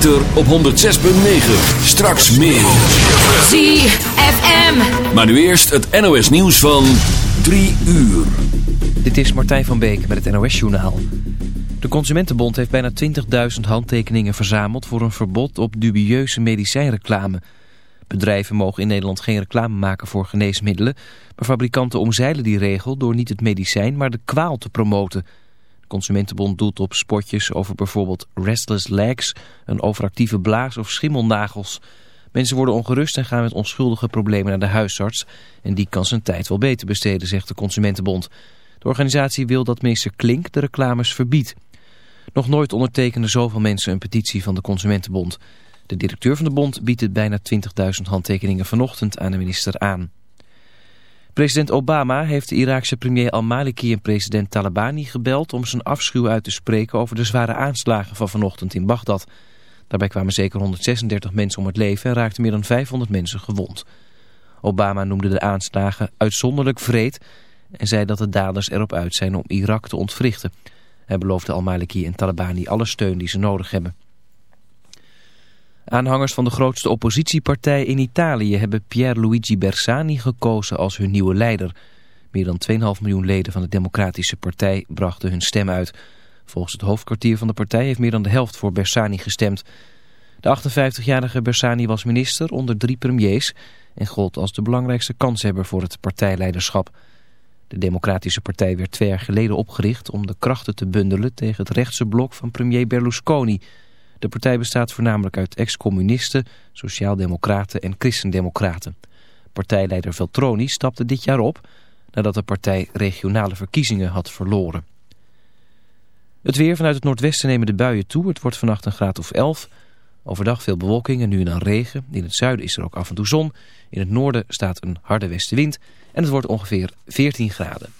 ether op 106.9. Straks meer. ZFM. Maar nu eerst het NOS nieuws van 3 uur. Dit is Martijn van Beek met het NOS Journaal. De Consumentenbond heeft bijna 20.000 handtekeningen verzameld... voor een verbod op dubieuze medicijnreclame. Bedrijven mogen in Nederland geen reclame maken voor geneesmiddelen... maar fabrikanten omzeilen die regel door niet het medicijn, maar de kwaal te promoten... Consumentenbond doet op spotjes over bijvoorbeeld restless legs, een overactieve blaas of schimmelnagels. Mensen worden ongerust en gaan met onschuldige problemen naar de huisarts. En die kan zijn tijd wel beter besteden, zegt de Consumentenbond. De organisatie wil dat minister Klink de reclames verbiedt. Nog nooit ondertekenden zoveel mensen een petitie van de Consumentenbond. De directeur van de bond biedt het bijna 20.000 handtekeningen vanochtend aan de minister aan. President Obama heeft de Iraakse premier al-Maliki en president Talabani gebeld om zijn afschuw uit te spreken over de zware aanslagen van vanochtend in Bagdad. Daarbij kwamen zeker 136 mensen om het leven en raakten meer dan 500 mensen gewond. Obama noemde de aanslagen uitzonderlijk vreed en zei dat de daders erop uit zijn om Irak te ontwrichten. Hij beloofde al-Maliki en Talabani alle steun die ze nodig hebben. Aanhangers van de grootste oppositiepartij in Italië hebben Pierluigi Bersani gekozen als hun nieuwe leider. Meer dan 2,5 miljoen leden van de Democratische Partij brachten hun stem uit. Volgens het hoofdkwartier van de partij heeft meer dan de helft voor Bersani gestemd. De 58-jarige Bersani was minister onder drie premiers en gold als de belangrijkste kanshebber voor het partijleiderschap. De Democratische Partij werd twee jaar geleden opgericht om de krachten te bundelen tegen het rechtse blok van premier Berlusconi... De partij bestaat voornamelijk uit ex-communisten, sociaaldemocraten en christendemocraten. Partijleider Veltroni stapte dit jaar op nadat de partij regionale verkiezingen had verloren. Het weer vanuit het noordwesten nemen de buien toe. Het wordt vannacht een graad of 11. Overdag veel bewolking en nu en dan regen. In het zuiden is er ook af en toe zon. In het noorden staat een harde westenwind. En het wordt ongeveer 14 graden.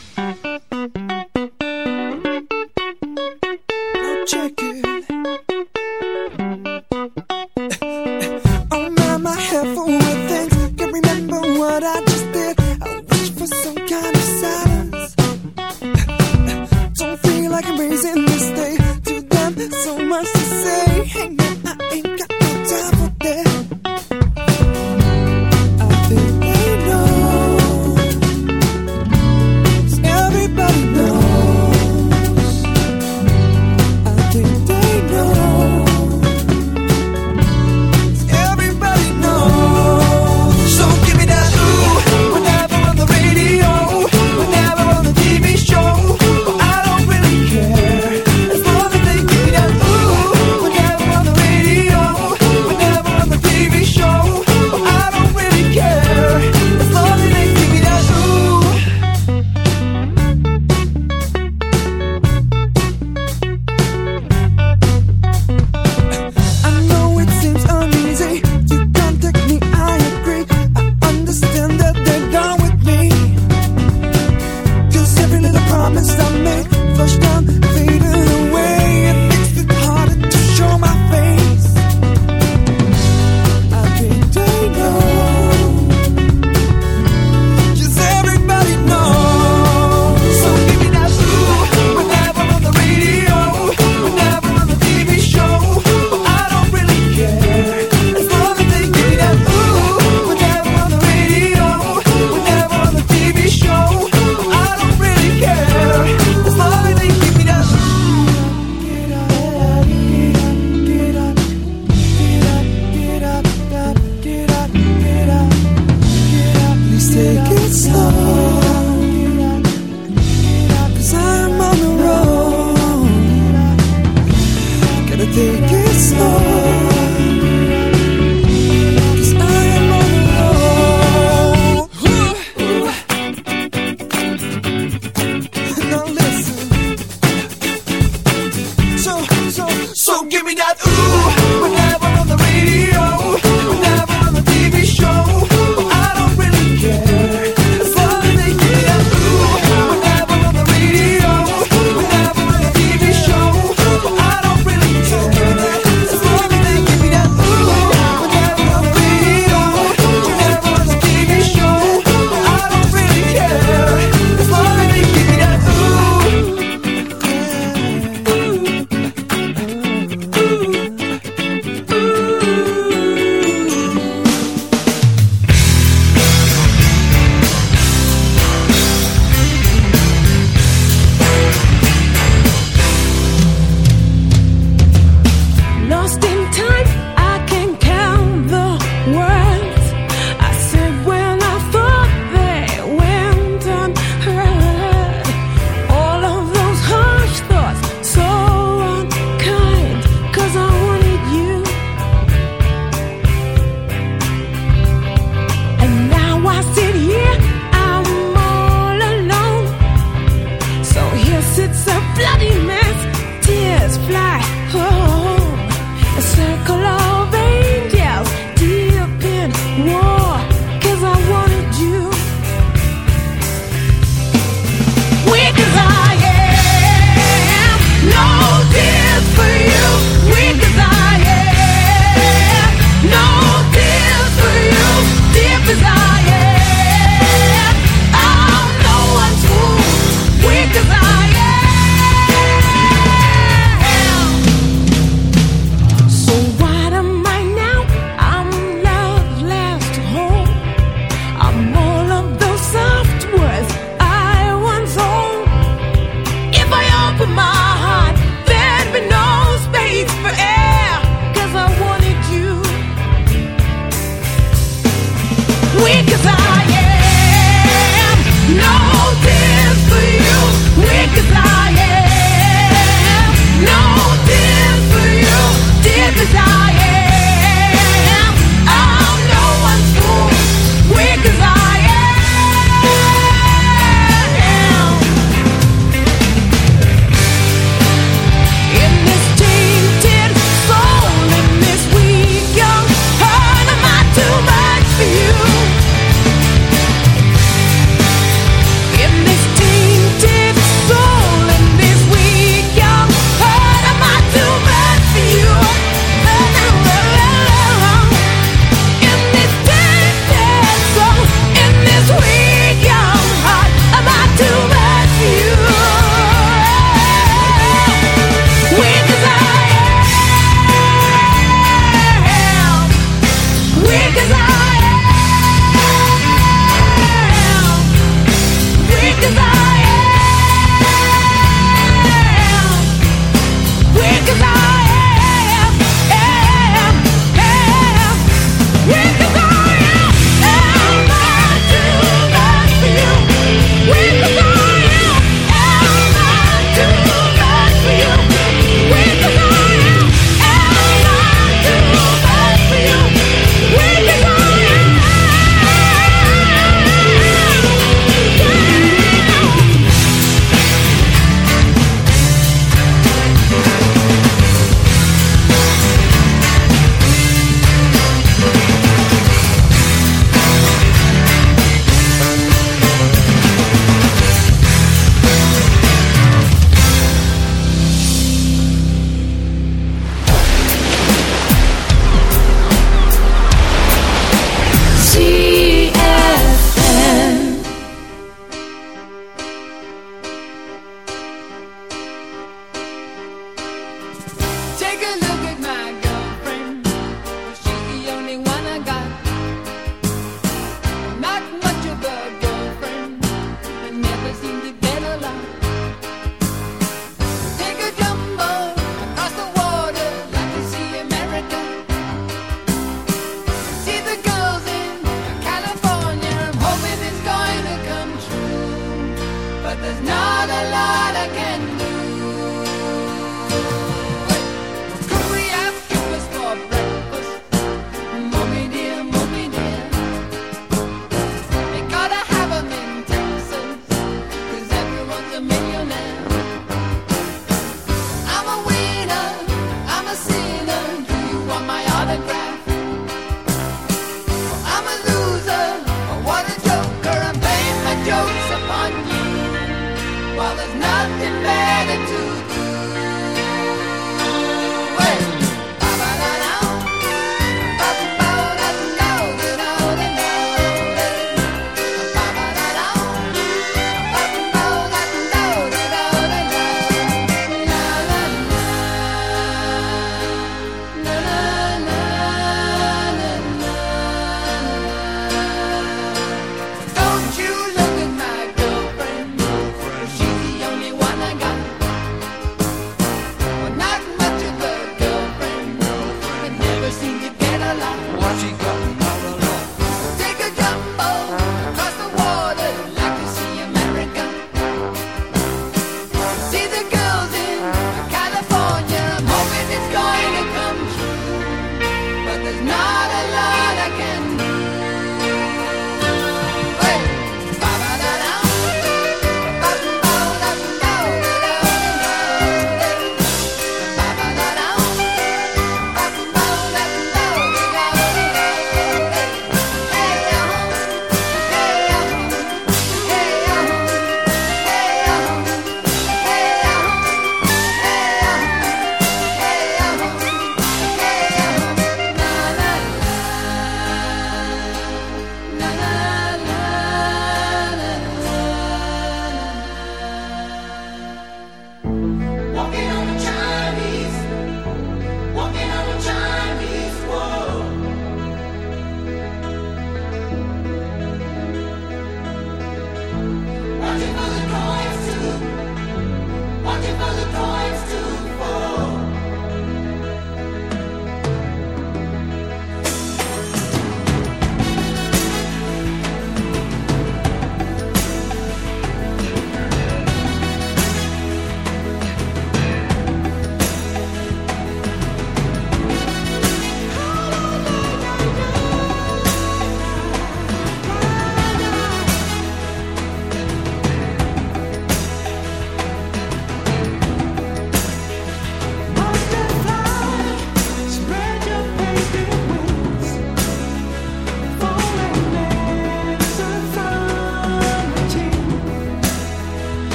Ain't got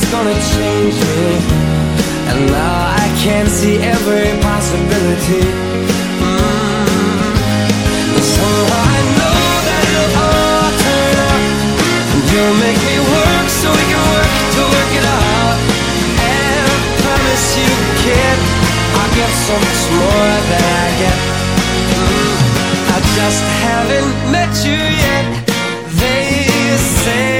And is gonna change me. And now I can see every possibility. Mm. Somehow I know that it'll all turn out. And you'll make me work so we can work to work it out. And I promise you, kid, I'll get so much more than I get. Mm. I just haven't met you yet. They say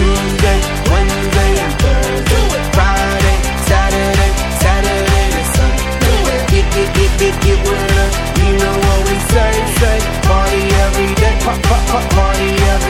Tuesday, Wednesday, Thursday, Friday, Saturday, Saturday. Get, get, get, get, get with us. You know what we say, say. Party every day, pop, pop, pop, party every day.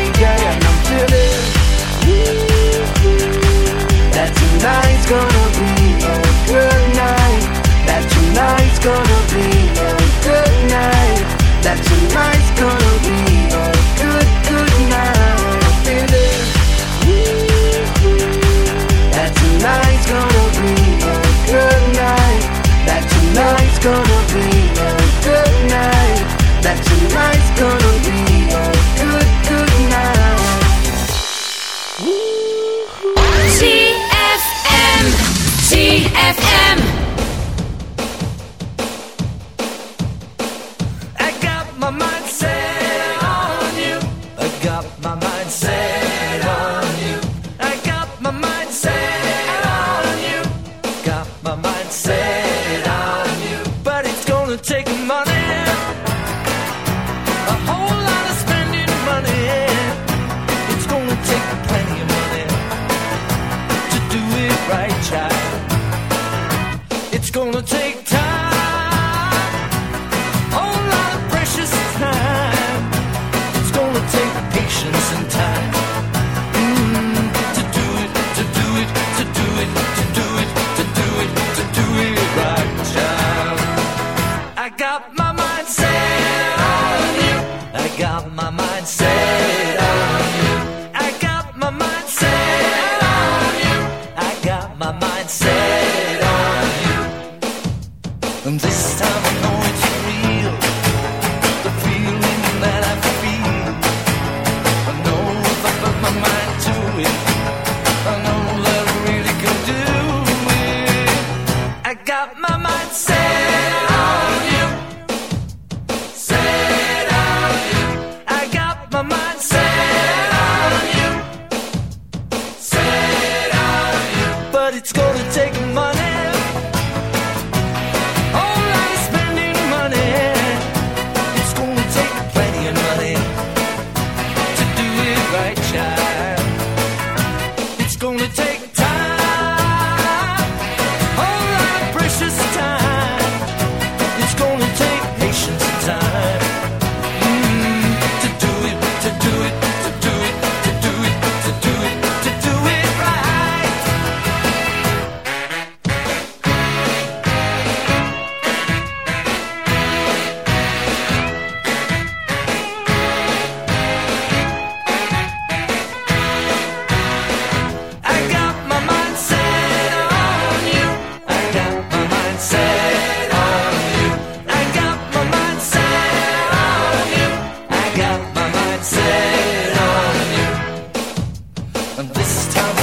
last time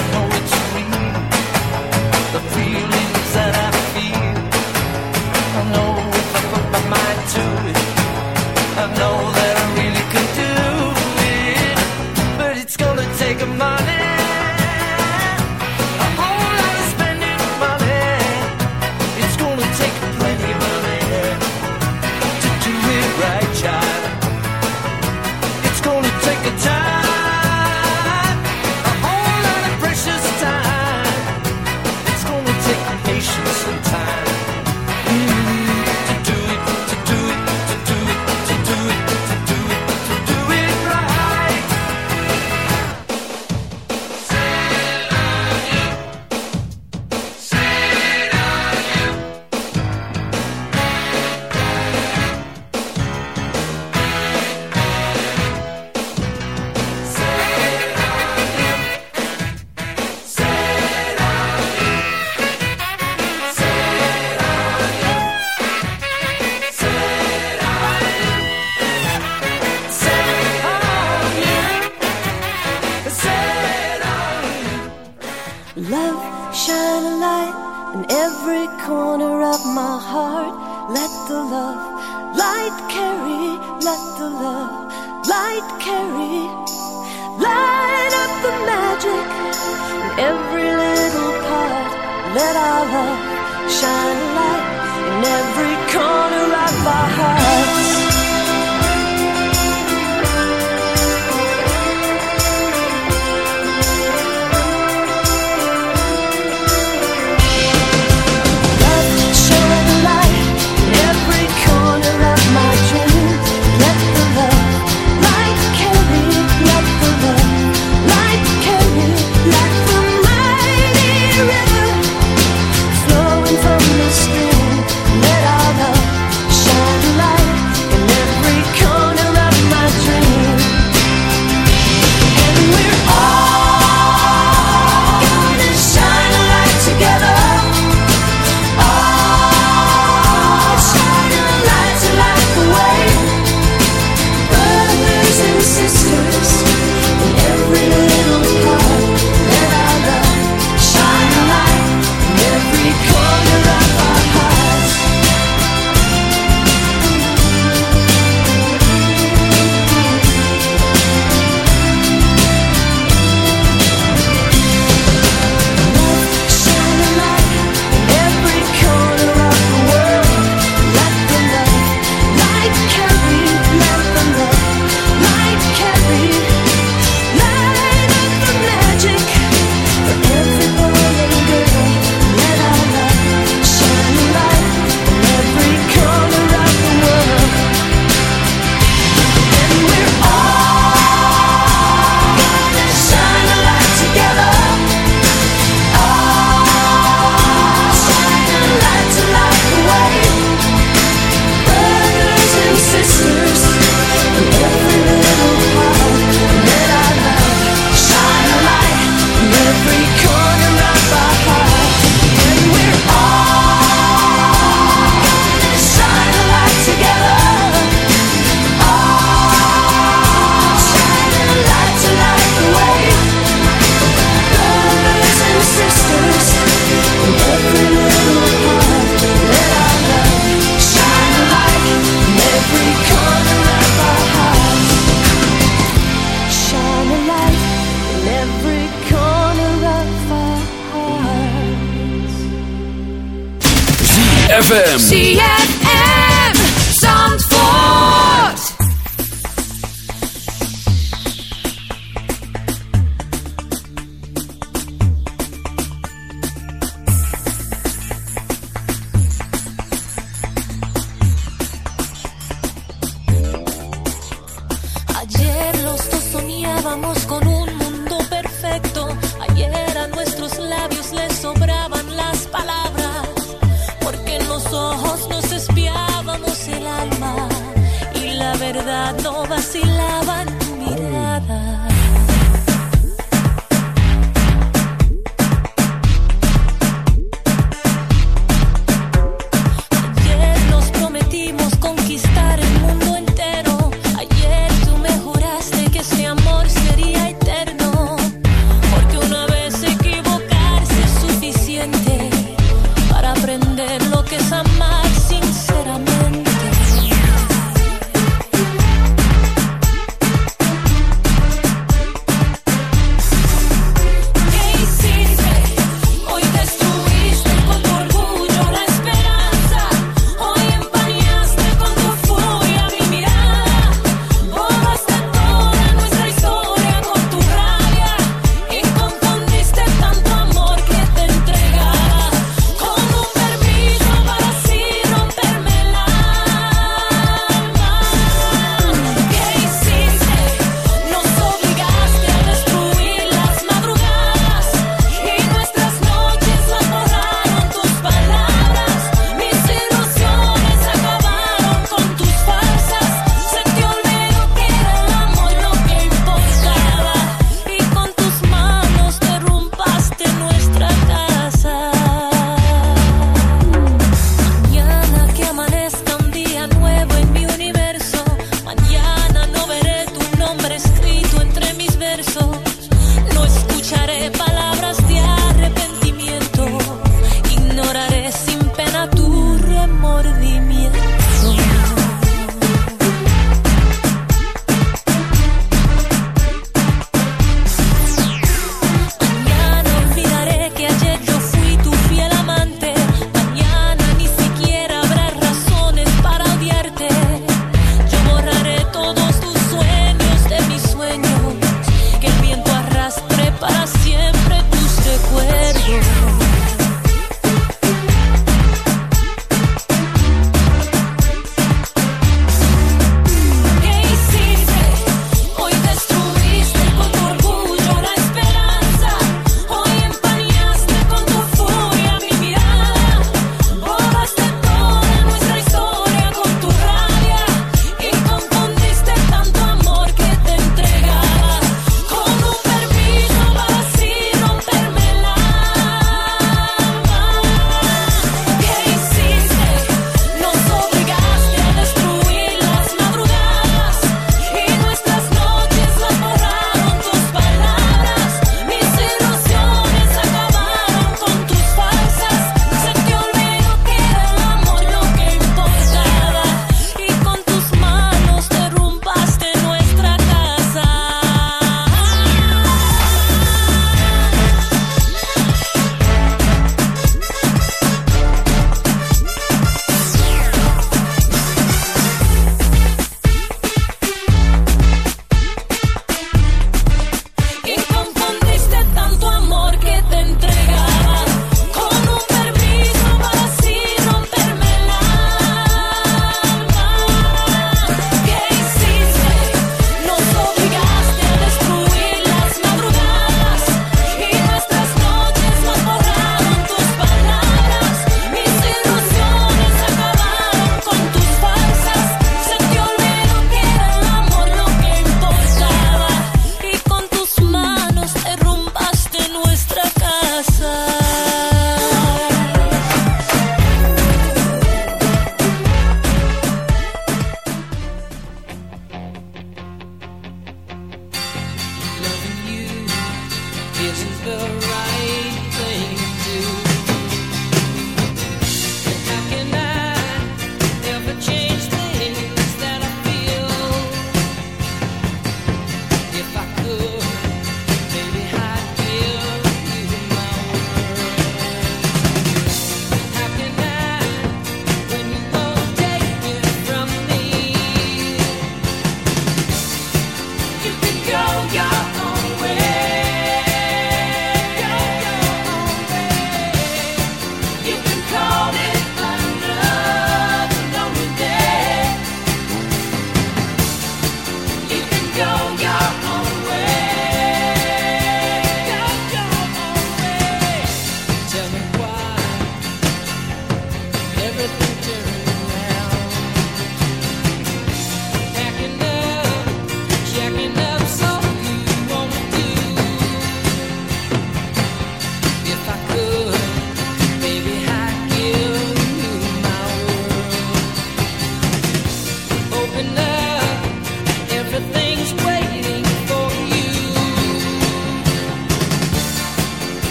ZFM.